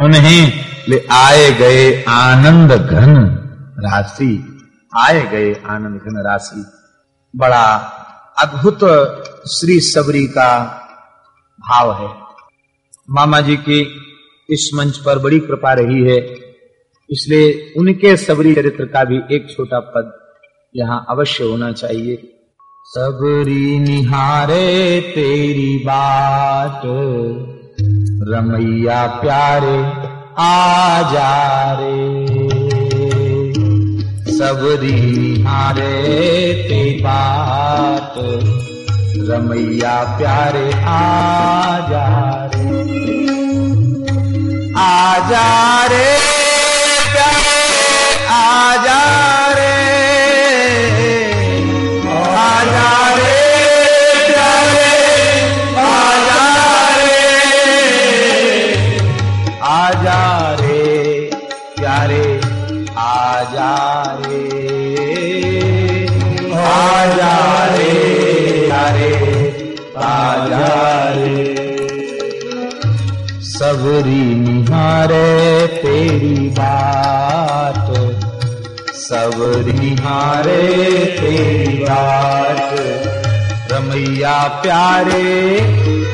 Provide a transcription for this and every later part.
उन्हें ले आए गए आनंद घन राशि, आए गए आनंद घन राशि। बड़ा अद्भुत श्री सबरी का भाव है। मामा जी की इस मंच पर बड़ी कृपा रही है। इसलिए उनके सबरी चरित्र का भी एक छोटा पद यहाँ अवश्य होना चाहिए। सबरी निहारे तेरी बात रमैया प्यारे आ जा रे सबरी निहारे तेरी बात। रमैया प्यारे आ जा रे आ जा रे प्यारे आ जा प्यारे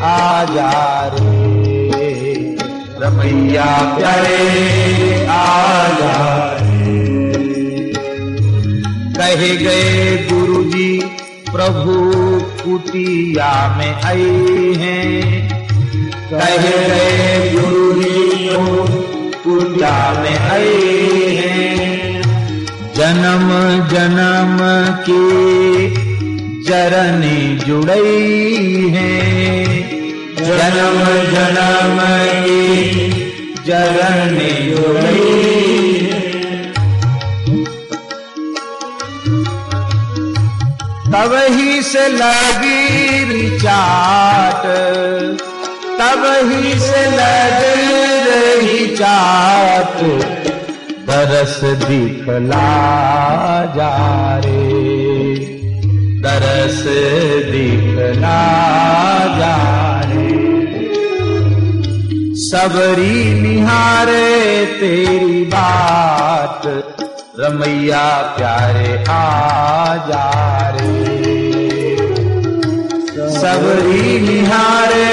आ जा रे रमैया प्यारे आ जा रे कहे गए गुरुजी, प्रभु कुटिया में आई हैं। कहे गए गुरु पूजा में आए हैं। जन्म जन्म की जरनी जुड़ई है। जन्म जन्म की जरनी जुड़ई तब ही से लगी रिचाट, तब ही से लग रही चाट दरस दिखला जा रे। दरस दिखला जा रे सबरी निहारे तेरी बात, रमैया प्यारे आ जा रे। सबरी निहारे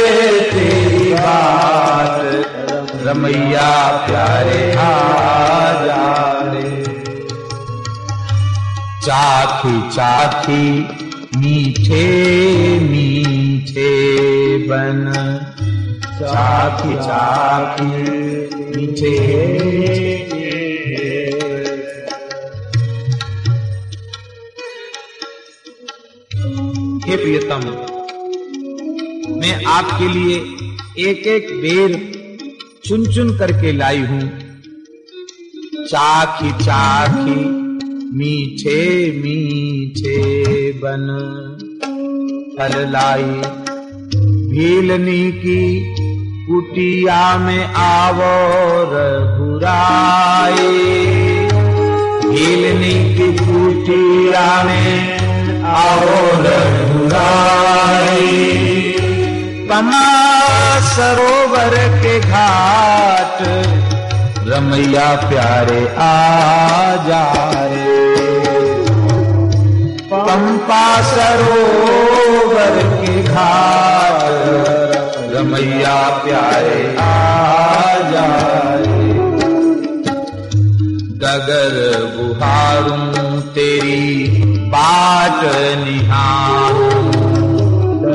तेरी बात, रमैया प्यारे आ जा रे। चाखी चाखी मीठे मीठे बन। चाखी चाखी मीठे हे प्रियतम, मैं आपके लिए एक एक बेर चुन चुन करके लाई हूँ। चाखी चाखी मीठे मीठे बन। फल लाई भीलनी की कुटिया में आवो रघुराई। भीलनी की कुटिया में आओ रघुराई। कमा सरोवर के घाट, रमैया प्यारे आ जा रे। सरोवर के घाट रमैया प्यारे आ जा रे गगर बुहारूं तेरी बाट निहार।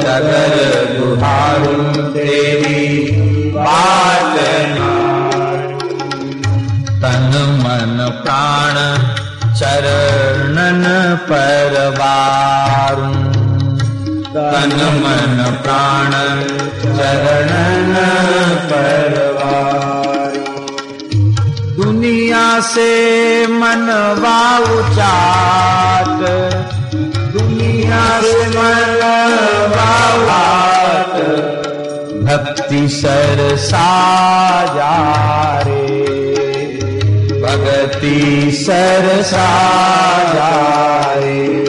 गगर बुहारूं तेरी बाट तन मन प्राण चरणन परवारूं तन मन प्राण चरणन परवारूं। दुनिया से मनवा उचाट दुनिया से मनवा भक्ति सर साजा रे भगति सर साजा रे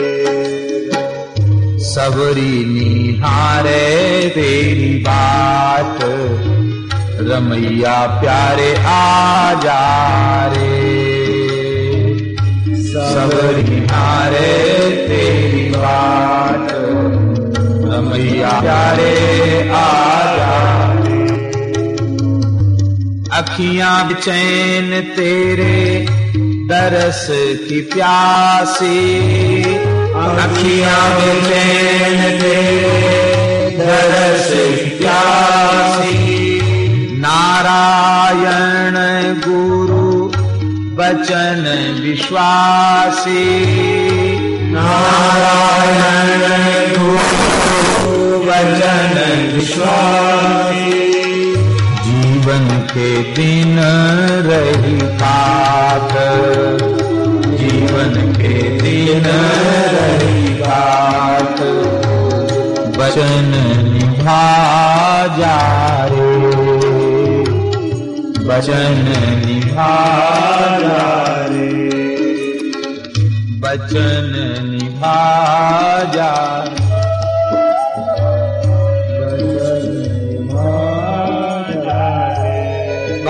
सबरी निहारे तेरी बात। रमैया प्यारे आ जा रे सबरी हारे तेरी बात। रमैया प्यारे आ जा अखियाँ चैन तेरे दरस की प्यासी। अखियाँ चैन तेरे दरस प्यासी। नारायण गुरु बचन विश्वासी। नारायण गुरु वचन विश्वासी। जीवन के दिन रही बात। जीवन के दिन रही बात। वचन निभा जा रे। वचन निभा जा रे। वचन निभा जा।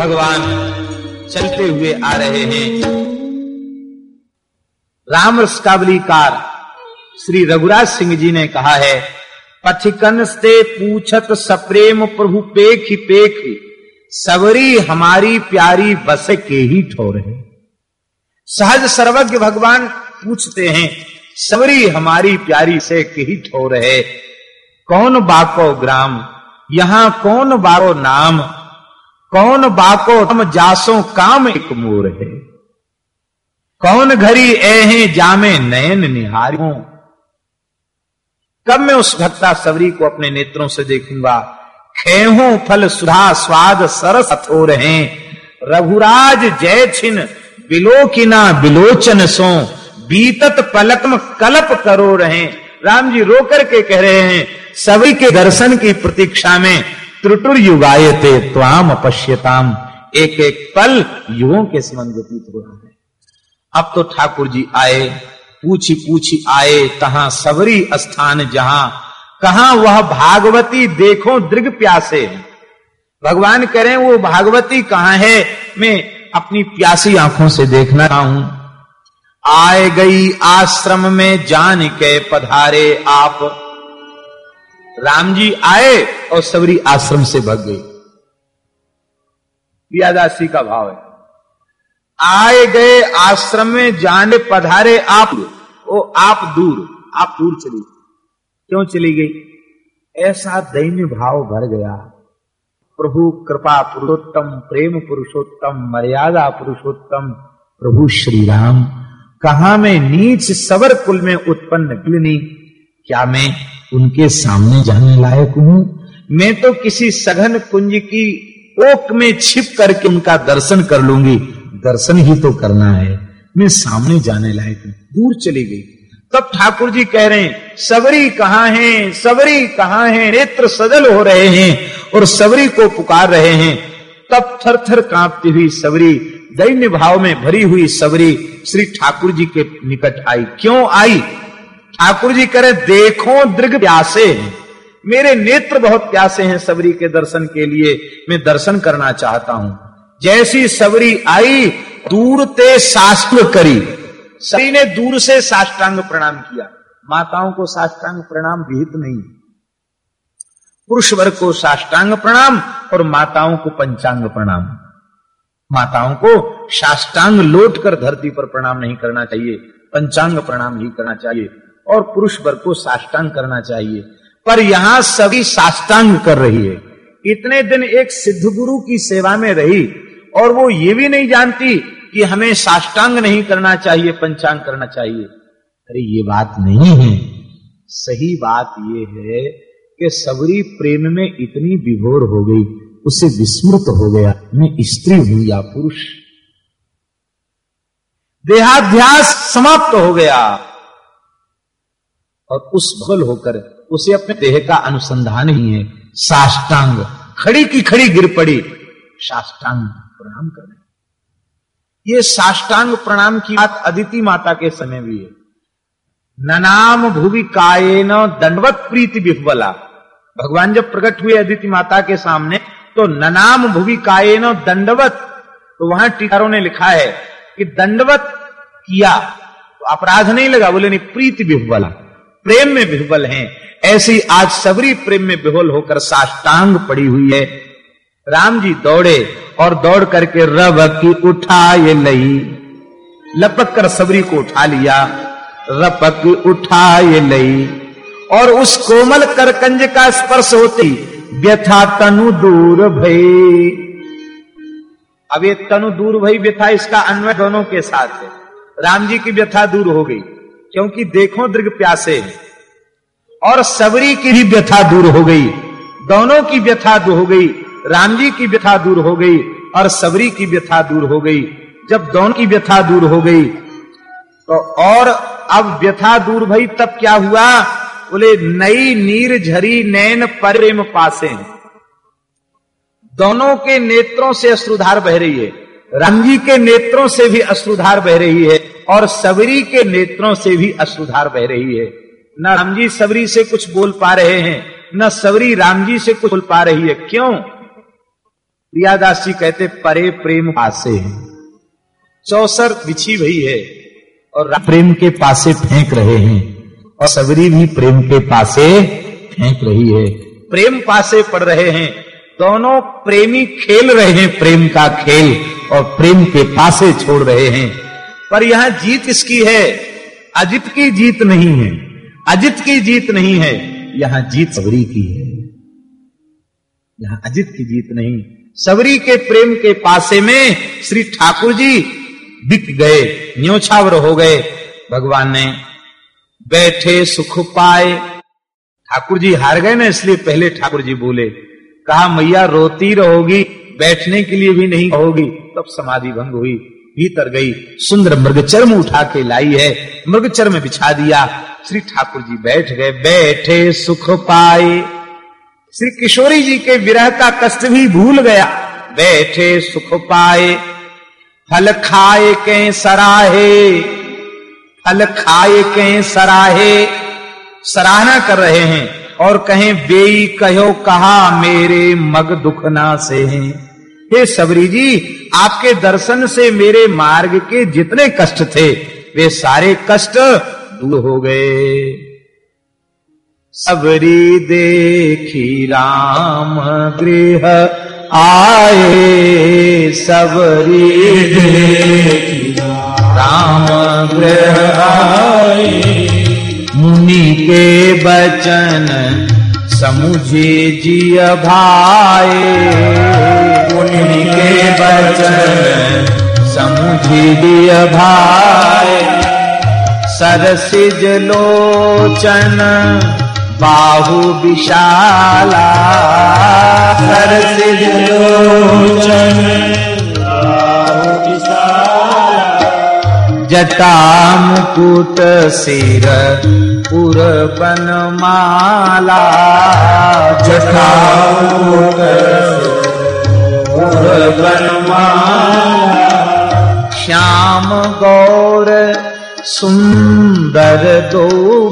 भगवान, चलते हुए आ रहे हैं। राम रसकावलीकार श्री रघुराज सिंह जी ने कहा है पथिकन से पूछत सप्रेम प्रभु पेख पेख सवरी हमारी प्यारी बस के ही ठोर सहज सर्वज्ञ भगवान पूछते हैं सवरी हमारी प्यारी से के ही ठोर है। कौन बाको ग्राम, यहाँ कौन बारो नाम, कौन बाको हम जासो काम एक मोर है। कौन घरी ऐहे जामे नयन निहारियों? कब मैं उस भक्ता सवरी को अपने नेत्रों से देखूँगा? खेहू फल सुधा स्वाद सरस हैं। रघुराज जय छिन बिलोकिना बिलोचन सो। बीतत पलकम कलप करो रहे। राम जी रो करके कह रहे हैं सभी के दर्शन की प्रतीक्षा में त्रुटुर युगायते त्वाम अपश्यताम एक एक पल युगों के समान व्यतीत हो रहा है। अब तो ठाकुर जी आए, पूछी पूछी आए तहा सबरी स्थान जहाँ, कहा वह भागवती देखो दृग प्यासे। भगवान करें वो भागवती कहाँ है? मैं अपनी प्यासी आँखों से देखना हूँ। आए गई आश्रम में जान के पधारे आप। राम जी आए और सबरी आश्रम से भग गई प्रियादासी का भाव है। आए गए आश्रम में जाने पधारे आप, ओ आप दूर आप दूर चली क्यों चली गई? ऐसा दैन्य भाव भर गया। प्रभु कृपा पुरुषोत्तम, प्रेम पुरुषोत्तम, मर्यादा पुरुषोत्तम, प्रभु श्री राम कहा मैं नीच सवर कुल में उत्पन्न किलनी क्या मैं उनके सामने जाने लायक हूँ? मैं तो किसी सघन कुंज की ओक में छिप करके उनका दर्शन कर लूँगी। दर्शन ही तो करना है। मैं सामने जाने लायक दूर चली गई। तब ठाकुर जी कह रहे हैं, सबरी कहाँ है, सबरी कहाँ है, नेत्र सजल हो रहे हैं और सबरी को पुकार रहे हैं। तब थर थर कांपती हुई सबरी, दैन्य भाव में भरी हुई सबरी श्री ठाकुर जी के निकट आई। क्यों आई? ठाकुर जी करें देखो दृग प्यासे मेरे नेत्र बहुत प्यासे हैं सबरी के दर्शन के लिए। मैं दर्शन करना चाहता हूँ। जैसी सबरी आई, दूर ते शास्त्र करी। सभी ने दूर से साष्टांग प्रणाम किया। माताओं को साष्टांग प्रणाम विहित नहीं। पुरुष वर्ग को साष्टांग प्रणाम और माताओं को पंचांग प्रणाम। माताओं को साष्टांग लोट कर धरती पर प्रणाम नहीं करना चाहिए, पंचांग प्रणाम ही करना चाहिए और पुरुष वर्ग को साष्टांग करना चाहिए। पर यहाँ सभी साष्टांग कर रही है। इतने दिन एक सिद्ध गुरु की सेवा में रही और वो ये भी नहीं जानती कि हमें साष्टांग नहीं करना चाहिए, पंचांग करना चाहिए। अरे, ये बात नहीं है। सही बात ये है कि सबरी प्रेम में इतनी विभोर हो गई, उसे विस्मृत हो गया, मैं स्त्री हूँ या पुरुष। देहाध्यास समाप्त हो गया। और उस भल होकर उसे अपने देह का अनुसंधान ही है। साष्टांग, खड़ी की खड़ी गिर पड़ी। साष्टांग। प्रणाम करने ये साष्टांग प्रणाम की बात अदिति माता के समय भी है। ननाम भूवि कायेन दंडवत प्रीति विह्वला भगवान जब प्रकट हुए अदिति माता के सामने तो ननाम भुवि कायेनो दंडवत तो वहाँ टीकारों ने लिखा है कि दंडवत किया तो अपराध नहीं लगा, बोले, नहीं, प्रीति विह्वल प्रेम में विह्वल हैं। ऐसी आज सबरी प्रेम में विह्वल होकर साष्टांग पड़ी हुई है। राम जी दौड़े और दौड़ करके रब की उठाए लई लपक कर सबरी को उठा लिया रपक उठाए लई और उस कोमल करकंज का स्पर्श होती, व्यथा तनु दूर भई। अब ये तनु दूर भई व्यथा इसका अन्वय दोनों के साथ है। राम जी की व्यथा दूर हो गई, क्योंकि देखो दीर्घ प्यासे और सबरी की भी व्यथा दूर हो गई, दोनों की व्यथा दूर हो गई राम जी की व्यथा दूर हो गई और सबरी की व्यथा दूर हो गई। जब दोनों की व्यथा दूर हो गई तो और अब व्यथा दूर भई, तब क्या हुआ? बोले, नई नीर झरी नैन प्रेम पासे दोनों के नेत्रों से अश्रुधार बह रही है राम जी के नेत्रों से भी अश्रुधार बह रही है, और सबरी के नेत्रों से भी अश्रुधार बह रही है। न राम जी सबरी से कुछ बोल पा रहे हैं, न सबरी राम जी से कुछ बोल पा रही है। क्यों? प्रियादास जी कहते परे प्रेम पासे है। चौसर बिछी हुई है और प्रेम के पासे फेंक रहे हैं और सबरी भी प्रेम के पासे फेंक रही है। प्रेम पासे पड़ रहे हैं। दोनों प्रेमी खेल रहे हैं प्रेम का खेल और प्रेम के पासे छोड़ रहे हैं। पर यहाँ जीत इसकी है? अजित की जीत नहीं है। अजित की जीत नहीं है। यहाँ जीत सबरी की है। यहाँ अजित की जीत नहीं। सबरी के प्रेम के पासे में श्री ठाकुर जी बिक गए, न्योछावर हो गए। भगवान ने बैठे सुख पाए। ठाकुर जी हार गए ना, इसलिए पहले ठाकुर जी बोले, कहा, मैया, रोती रहोगी, बैठने के लिए भी नहीं होगी तब समाधि भंग हुई, भीतर गई, सुंदर मृग मृगचर्म उठा के लाई है मृग मृगचर्म बिछा दिया। श्री ठाकुर जी बैठ गए, बैठे सुख पाए। श्री किशोरी जी के विरह का कष्ट भी भूल गया। बैठे सुख पाए, फल खाए के सराहे, फल खाए के सराहे, सराहना कर रहे हैं और कहें, बेई कहो कहा, मेरे मग दुखना से हैं हे सबरी जी, आपके दर्शन से मेरे मार्ग के जितने कष्ट थे, वे सारे कष्ट दूर हो गए। सबरी देखी राम गृह आए, सबरी देखी राम गृह आए। मुनि के बचन समुझे जिय भाई मुनि के बचन समुझे जिय भाई सरसिज लोचन बाहु विशाला सरसिज लोचन बाहु विशाला जटा मुकुट सिर पुरबन माला। जटा मुकुट पुरबन माला। श्याम गौर, सुंदर दो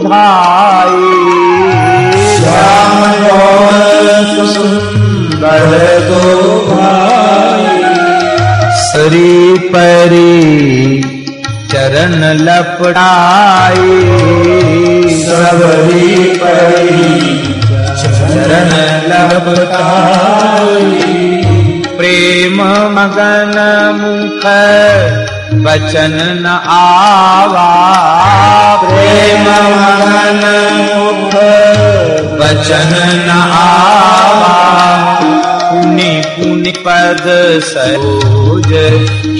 भाई। सुंदर दो श्री परी चरण लपटाई परी चरण लपटाई प्रेम मगन मुख बचन न आवा। प्रेम मगन मुख बचन न आवा। पुनि पुनि पद सरोज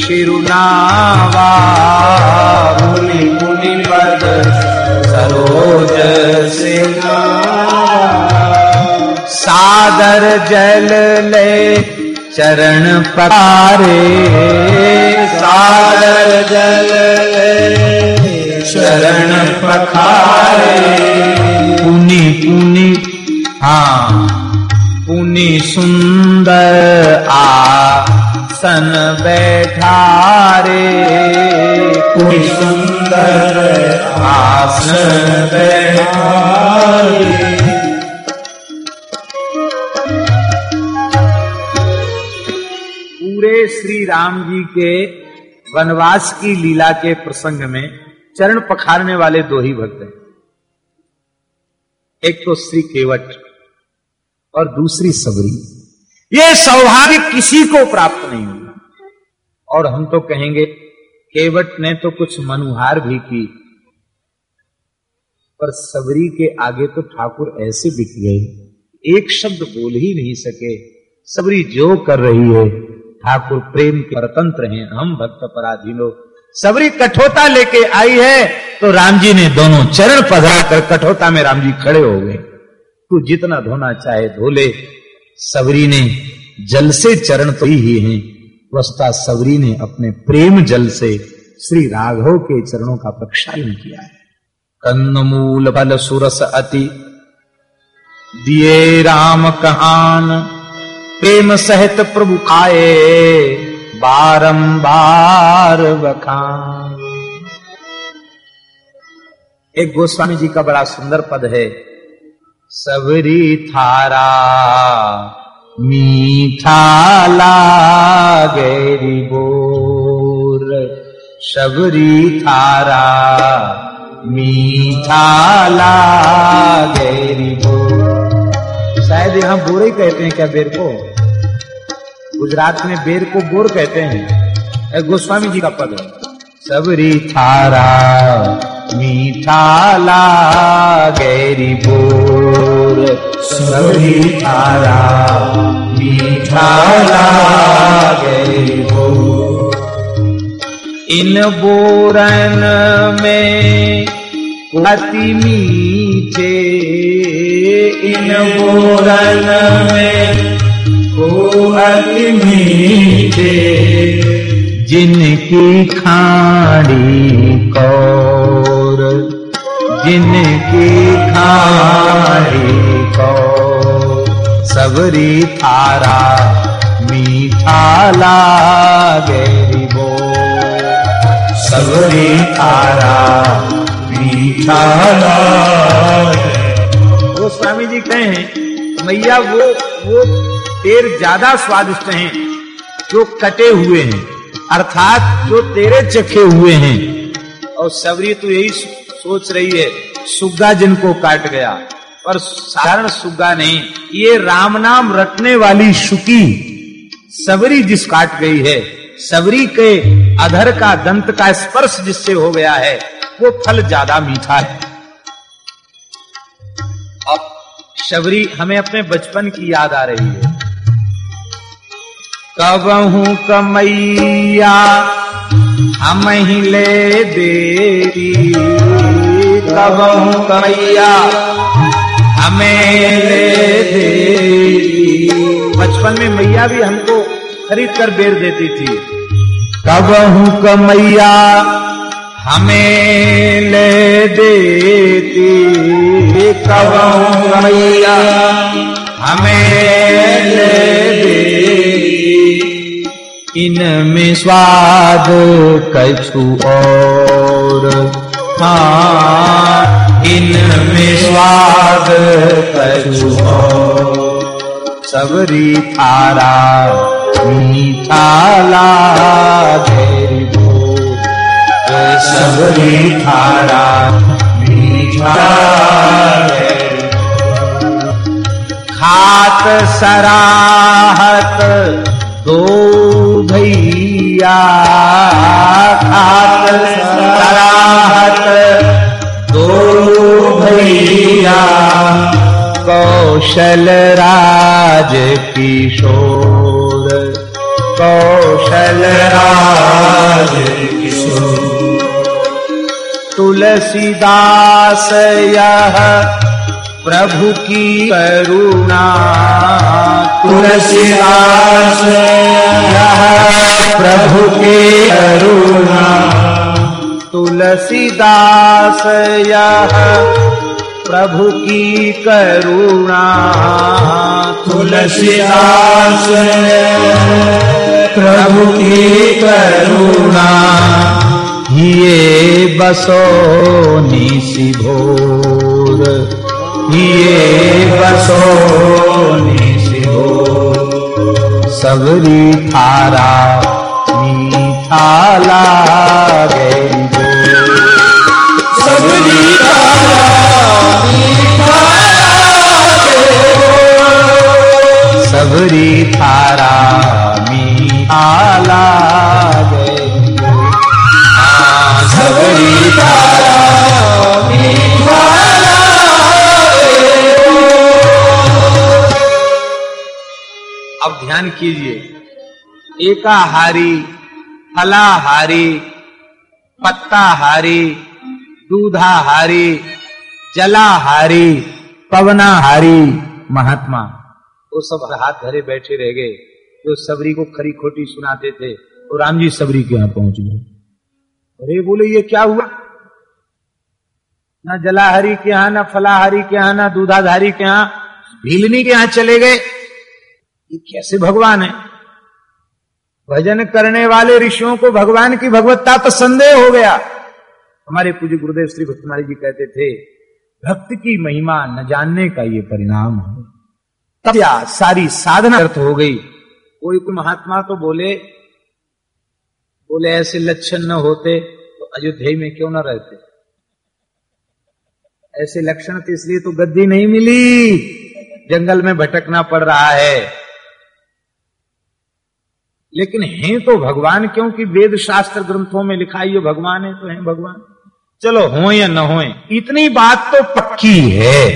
शिरुनावा। पुनि पुनि पद सरोज सादर जल ले चरण पकारे सादर जल ले चरण पखारे। पुनि पुनि हाँ पुनि सुंदर आसन बैठारे। पुनि सुंदर आसन बैठारे। श्री राम जी के वनवास की लीला के प्रसंग में चरण पखारने वाले दो ही भक्त हैं। एक तो श्री केवट और दूसरी सबरी। ये सौभाग्य किसी को प्राप्त नहीं हुआ। और हम तो कहेंगे, केवट ने तो कुछ मनुहार भी की। पर सबरी के आगे तो ठाकुर ऐसे बिक गए। एक शब्द बोल ही नहीं सके। सबरी जो कर रही है ठाकुर प्रेम के परतंत्र हैं हम भक्त पराधीनो सबरी कठोता लेके आई है तो राम जी ने दोनों चरण पधरा कर कठोता में राम जी खड़े हो गए। तू जितना धोना चाहे धो ले। सबरी ने जल से चरण तो ही हैं। वस्ता सबरी ने अपने प्रेम जल से श्री राघव के चरणों का प्रक्षालन किया है। कंदमूल बल सुरस अति। दिए राम कहान। प्रेम सहित प्रभु खाए, बारंबार बखान। एक गोस्वामी जी का बड़ा सुंदर पद है, सबरी थारा, मीठा लागेरी बोर। सबरी थारा, मीठा लागेरी बोर। शायद यहाँ बोर ही कहते हैं क्या बेर को? गुजरात में बेर को बोर कहते हैं। गोस्वामी जी का पद। है सबरी थारा, मीठा ला गैरी बोर। सबरी थारा, मीठा ला गैरी बोर। इन बोरन में अति मीठे, इन बोरन में ओ अति मीठे। जिनकी खाड़ी कौर, जिनकी खाड़ी कौर, सबरी थारा मीठा लागे वो सबरी थारा वो जी कहे हैं। मैया, वो वो तेर ज़्यादा स्वादिष्ट हैं जो कटे हुए हैं, अर्थात जो तेरे चखे हुए हैं। और सबरी तो यही सोच रही है, सुग्गा जिनको काट गया, पर साधारण सुग्गा नहीं, ये राम नाम रटने वाली शुकी सबरी जिस काट गई है सबरी के अधर का दंत का स्पर्श जिससे हो गया है, वो फल ज़्यादा मीठा है। शबरी हमें अपने बचपन की याद आ रही है। कबहू कमैया हम ही ले देती कबहू कमैया, हमें ले देती बचपन में मैया भी हमको खरीद कर बेर देती थी। कबहू कमैया हमें ले देती कबहू कमैया हमें ले देती इनमें स्वाद कछु और हाँ इनमें स्वाद कछु सबरी थारा मीठा लागेरी बोल सबरी थारा मीठा खात सराहत दो भैया खात सराहत दो भैया। कौशल राज किशोर कौशल राज किशोर तुलसीदास यह प्रभु की करुणा। तुलसीदास यह प्रभु की करुणा। तुलसीदास यह प्रभु की करुणा। तुलसीदास प्रभु की करुणा। ये बसो निसी भोर। ये बसो निसी भोर। सबरी थारा मीठा लागे। कीजिए। एकाहारी, फलाहारी, पत्ताहारी, दूधाहारी, जलाहारी, पवनाहारी, महात्मा। वो सब हाथ धरे बैठे रह गए, जो सबरी को खरी खोटी सुनाते थे और राम जी सबरी के यहाँ पहुँच गए। अरे, बोले, ये क्या हुआ? ना जलाहारी के यहाँ, ना फलाहारी के यहाँ, ना दूधाधारी के यहाँ, भीलनी के यहाँ चले गए। ये कैसे भगवान है? भजन करने वाले ऋषियों को भगवान की भगवत्ता तो संदेह हो गया। हमारे पूज्य गुरुदेव श्री भक्तमारी जी कहते थे, भक्त की महिमा न जानने का ये परिणाम है। तब सारी साधना अर्थ हो गई। कोई कोई महात्मा तो बोले बोले, ऐसे लक्षण न होते तो अयोध्या में क्यों न रहते? ऐसे लक्षण तो इसलिए तो गद्दी नहीं मिली। जंगल में भटकना पड़ रहा है। लेकिन हैं तो भगवान, क्योंकि वेद शास्त्र ग्रंथों में लिखा ये भगवान है तो है भगवान। चलो, हो या न हो, इतनी बात तो पक्की है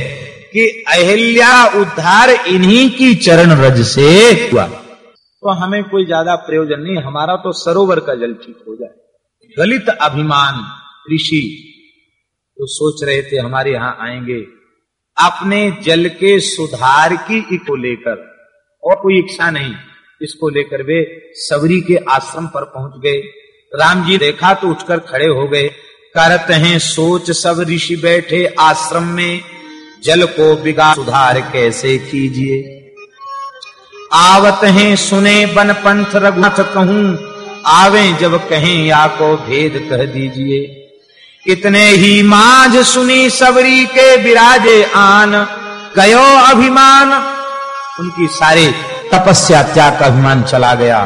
कि अहिल्या उद्धार इन्हीं की चरण रज से हुआ। तो हमें कोई ज़्यादा प्रयोजन नहीं, हमारा तो सरोवर का जल ठीक हो जाए। गलित अभिमान, ऋषि तो सोच रहे थे, हमारे यहाँ आएँगे, अपने जल के सुधार की को लेकर, और कोई इच्छा नहीं। इसको लेकर वे सबरी के आश्रम पर पहुँच गए। राम जी देखा तो उठकर खड़े हो गए। करत हैं, सोच सब ऋषि बैठे आश्रम में। जल को बिगा सुधार कैसे कीजिए? आवत हैं, सुने बन पंथ रघुनाथ कहूँ। आवे जब कहें या को भेद कह दीजिए। इतने ही माझ सुनी सबरी के विराजे आन। गयो अभिमान। उनकी सारे तपस्या त्याग का अभिमान चला गया।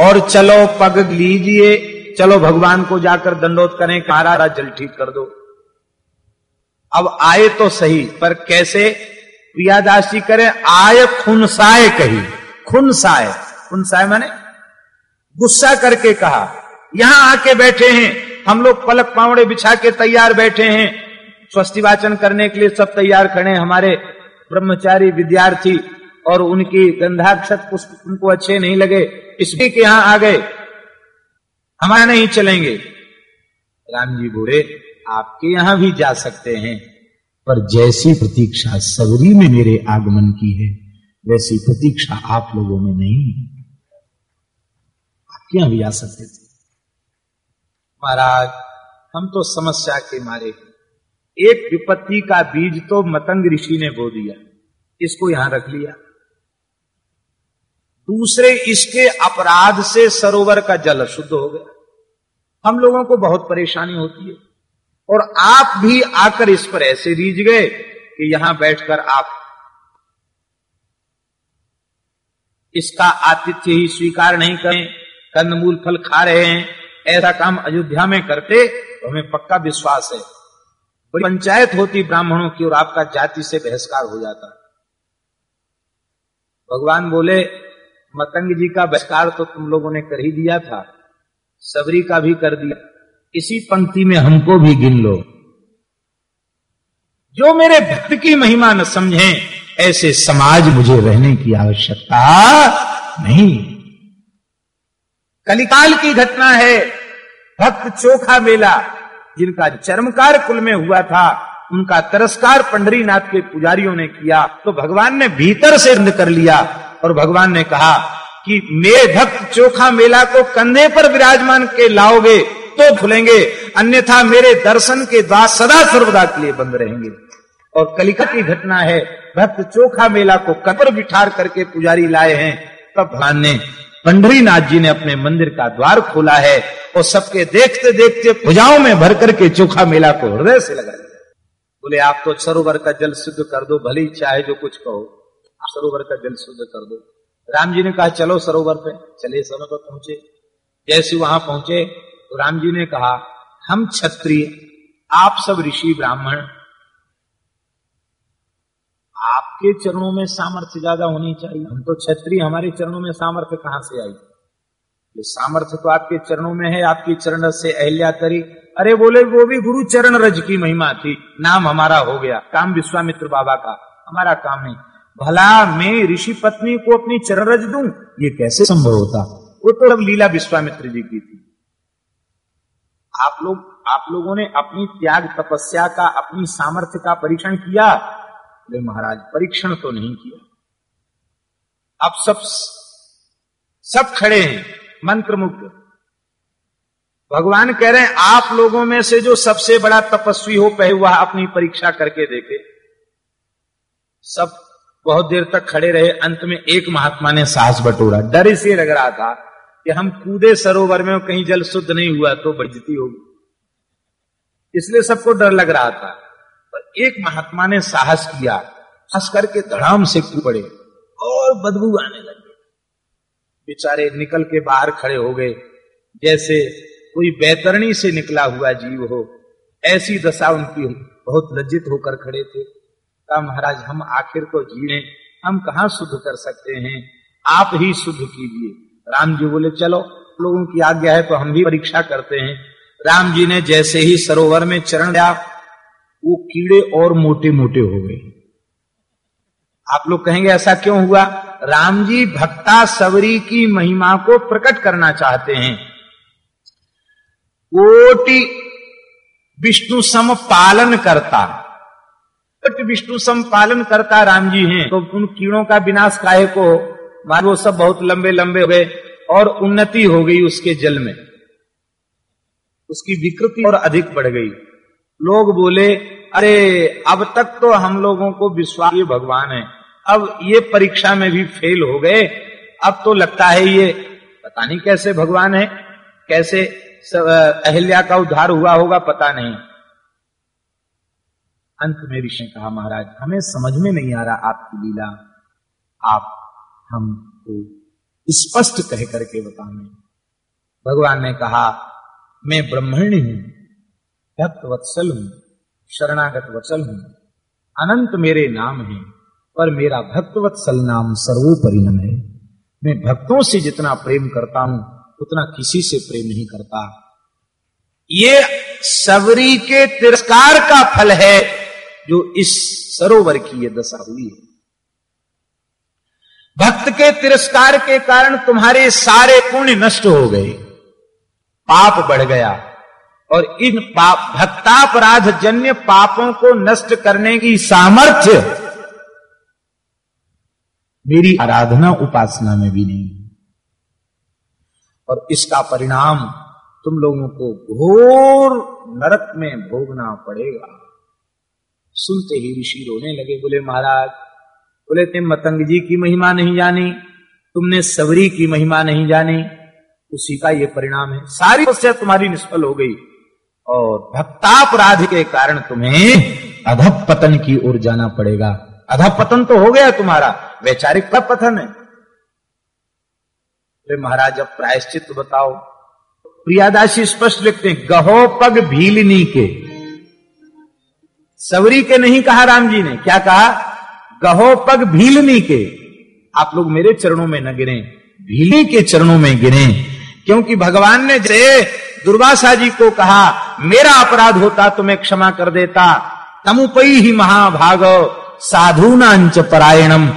और चलो पग लीजिए, चलो भगवान को जाकर दंडोत करें कारा जल ठीक कर दो। अब आए तो सही, पर कैसे? प्रियादासी करे आय खुनसाए कही। खुनसाए खुनसाए माने? गुस्सा करके कहा, यहाँ आके बैठे हैं, हम लोग पलक पावड़े बिछा के तैयार बैठे हैं। स्वस्ति वाचन करने के लिए सब तैयार खड़े हमारे ब्रह्मचारी विद्यार्थी। और उनकी गंधाक्षत पुष्प उनको अच्छे नहीं लगे, इसलिए के यहाँ आ गए। हमारे नहीं चलेंगे। राम जी बोले आपके यहाँ भी जा सकते हैं। पर जैसी प्रतीक्षा सबरी में मेरे आगमन की है, वैसी प्रतीक्षा आप लोगों में नहीं आपके यहाँ भी आ सकते थे। महाराज, हम तो समस्या के मारे एक विपत्ति का बीज तो मतंग ऋषि ने बो दिया। इसको यहाँ रख लिया। दूसरे इसके अपराध से सरोवर का जल शुद्ध हो गया। हम लोगों को बहुत परेशानी होती है। और आप भी आकर इस पर ऐसे रीझ गए कि यहाँ बैठकर आप इसका आतिथ्य ही स्वीकार नहीं करें, कंदमूल फल खा रहे हैं, ऐसा काम अयोध्या में करते तो हमें पक्का विश्वास है। बड़ी पंचायत होती ब्राह्मणों की और आपका जाति से बहिष्कार हो जाता। भगवान बोले मतंग जी का बहिष्कार तो तुम लोगों ने कर ही दिया था। सबरी का भी कर दिया। इसी पंक्ति में हमको भी गिन लो। जो मेरे भक्त की महिमा न समझे, ऐसे समाज मुझे रहने की आवश्यकता नहीं। कलिकाल की घटना है, भक्त चोखा मेला, जिनका चरमकार कुल में हुआ था, उनका तिरस्कार पंडरीनाथ के पुजारियों ने किया तो भगवान ने भीतर से कर लिया। और भगवान ने कहा कि मेरे भक्त चोखा मेला को कंधे पर विराजमान के लाओगे तो खुलेंगे अन्यथा मेरे दर्शन के द्वार सदा सर्वदा के लिए बंद रहेंगे। और कलिका की घटना है, भक्त चोखा मेला को कतर बिठार करके पुजारी लाए हैं। तब भगवान ने पंडरीनाथ जी ने अपने मंदिर का द्वार खोला है और सबके देखते देखते भुजाओं में भर करके चोखा मेला को हृदय से लगा बोले, आप तो सरोवर का जल शुद्ध कर दो, भले चाहे जो कुछ कहो। सरोवर का जल शुद्ध कर दो। राम जी ने कहा, चलो सरोवर पे। चले सरोवर पहुँचे। जैसे वहाँ पहुँचे तो राम जी ने कहा, हम क्षत्रिय, आप सब ऋषि ब्राह्मण। आपके चरणों में सामर्थ्य ज़्यादा होनी चाहिए। हम तो क्षत्रिय, हमारे चरणों में सामर्थ्य कहाँ से आई? ये सामर्थ्य तो आपके चरणों में है, आपकी चरण से अहल्या करी। अरे बोले, वो भी गुरु चरण रज की महिमा थी। नाम हमारा हो गया, काम विश्वामित्र बाबा का। हमारा काम नहीं। भला मैं ऋषि पत्नी को अपनी चरण रज दू? ये कैसे संभव होता? वो तो अब लीला विश्वामित्र जी की थी। आप लोग, आप लोगों ने अपनी त्याग तपस्या का, अपनी सामर्थ्य का परीक्षण किया? बोले महाराज, परीक्षण तो नहीं किया। अब सब सब खड़े हैं मंत्र मुक्त भगवान कह रहे हैं, आप लोगों में से जो सबसे बड़ा तपस्वी हो वह अपनी परीक्षा करके देखे। सब बहुत देर तक खड़े रहे, अंत में एक महात्मा ने साहस बटोरा। डर इसे लग रहा था कि हम कूदे सरोवर में कहीं जल शुद्ध नहीं हुआ तो बजती होगी। इसलिए सबको डर लग रहा था। पर एक महात्मा ने साहस किया हंस करके धड़ाम से कूद पड़े और बदबू आने लगे। बेचारे निकल के बाहर खड़े हो गए। जैसे कोई बैतरणी से निकला हुआ जीव हो, ऐसी दशा उनकी बहुत लज्जित होकर खड़े थे। कहा महाराज, हम आखिर को जीने हम कहा शुद्ध कर सकते हैं? आप ही शुद्ध कीजिए। राम जी बोले, चलो लोगों की आज्ञा है तो हम भी परीक्षा करते हैं। राम जी ने जैसे ही सरोवर में चरण दिया वो कीड़े और मोटे मोटे हो गए। आप लोग कहेंगे, ऐसा क्यों हुआ? राम जी भक्ता सबरी की महिमा को प्रकट करना चाहते हैं। कोटि विष्णु सम पालन करता। विष्णु सम पालन करता राम जी हैं। तो उन कीड़ों का विनाश काहे को? वो सब बहुत लंबे लंबे हो गए और उन्नति हो गई उसके जल में। उसकी विकृति और अधिक बढ़ गई। लोग बोले, अरे, अब तक तो हम लोगों को विश्वास ये भगवान है। अब ये परीक्षा में भी फेल हो गए। अब तो लगता है ये, पता नहीं कैसे भगवान है। कैसे अहिल्या का उद्धार हुआ होगा पता नहीं। अंत में ऋषि कहा, महाराज, हमें समझ में नहीं आ रहा आपकी लीला। आप हमको स्पष्ट कह करके बताने भगवान ने कहा, मैं ब्रह्मणी हूँ भक्त वत्सल हूँ शरणागत वत्सल हूँ। अनंत मेरे नाम है, पर मेरा भक्त वत्सल नाम सर्वोपरिणम है। मैं भक्तों से जितना प्रेम करता हूँ, उतना किसी से प्रेम नहीं करता। ये सबरी के तिरस्कार का फल है जो इस सरोवर की ये दशा हुई है। भक्त के तिरस्कार के कारण तुम्हारे सारे पुण्य नष्ट हो गए। पाप बढ़ गया और इन पाप भक्तापराध जन्य पापों को नष्ट करने की सामर्थ्य मेरी आराधना उपासना में भी नहीं और इसका परिणाम तुम लोगों को घोर नरक में भोगना पड़ेगा। सुनते ही ऋषि रोने लगे, बोले, महाराज, बोले, तुम मतंग जी की महिमा नहीं जानी, तुमने सबरी की महिमा नहीं जानी। उसी का ये परिणाम है। सारी समस्या तुम्हारी निष्फल हो गई और भक्तापराध के कारण तुम्हें अधप पतन की ओर जाना पड़ेगा। अधप पतन तो हो गया तुम्हारा, वैचारिक का पतन है। अरे महाराज, अब प्रायश्चित बताओ। प्रियादासी स्पष्ट लिखते हैं, गहो पग भीलनी के। सबरी के नहीं कहा राम जी ने। क्या कहा? गहो पग भीलनी के। आप लोग मेरे चरणों में न गिरे। भीली के चरणों में गिरे। क्योंकि भगवान ने जय दुर्वासा जी को कहा, मेरा अपराध होता तो मैं क्षमा कर देता। तमुपई ही महाभाग साधुनांच परायणम।